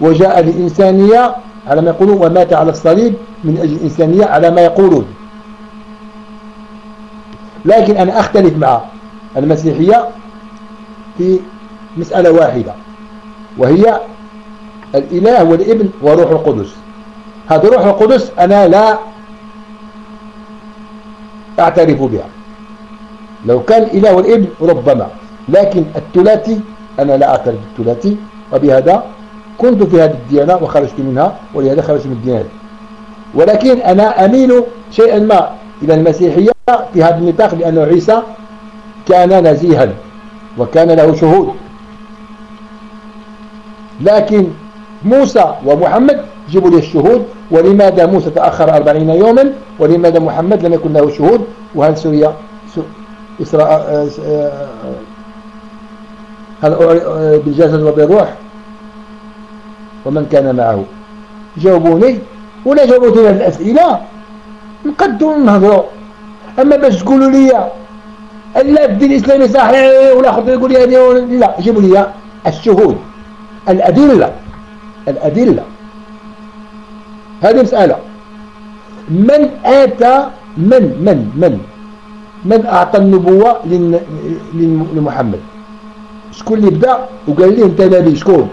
وجاء للإنسانية على ما يقولون ومات على الصليب من أجل الإنسانية على ما يقولون. لكن أنا أختلف مع المسيحية في مسألة واحدة وهي الإله والابن وروح القدس. هذا روح القدس أنا لا أعترف بها. لو كان الإله والابن ربما لكن الثلاثي أنا لا أعترف بالثلاثي وبهذا كنت في هذه الديانة وخرجت منها ولهذا خرجت من الديانة. ولكن أنا أميل شيئا ما إلى المسيحية في هذا النطاق لأنه عيسى كان نزيها وكان له شهود. لكن موسى ومحمد جيبوا لي الشهود ولماذا موسى تأخر أربعين يوما؟ ولماذا محمد لم يكن له شهود؟ وهل سوريا إسراء آه، آه، هل بالجسد وبالروح؟ ومن كان معه. جاوبوني ولا جاوبوني الأسئلة. نقدوا نهضروا أما باش تقولوا لي لا الدين الإسلامي صحيح ولا خطر يقول لي لا جيبوا لي الشهود الأدلة الأدلة. هذه مسألة. من آتى من من من؟ من أعطى النبوة لمحمد؟ شكون اللي بدأ وقال لي أنت نبي شكون؟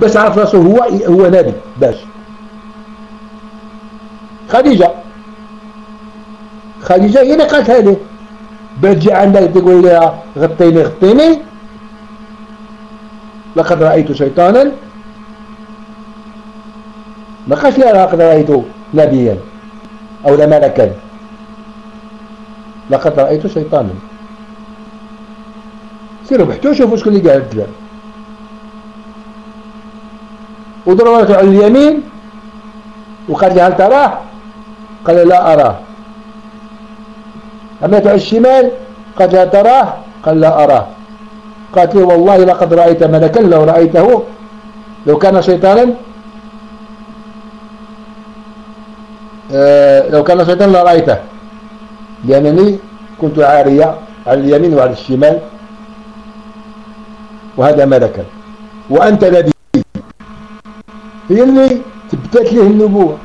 باش عرف راسه هو هو نبي باش خديجة. خديجة هي اللي قالت هذه. تجي عندك تقول لها غطيني غطيني. لقد رأيت شيطانا. ما قالش لها لقد رأيت نبيا أو ملكا. لقد رأيت شيطانا. سيروا بحثوا شوفوا شكون اللي قال الكلام وضربته على اليمين وقال لي هل تراه قال لا أراه. أميته على الشمال قال هل تراه قال لا أراه. قالت لي والله لقد رأيت ملكا لو رأيته لو كان شيطانا آه لو كان شيطانا لرأيته. لأنني كنت عارية على اليمين وعلى الشمال وهذا ملكا. وأنت نبي هي اللي تبتت له النبوة.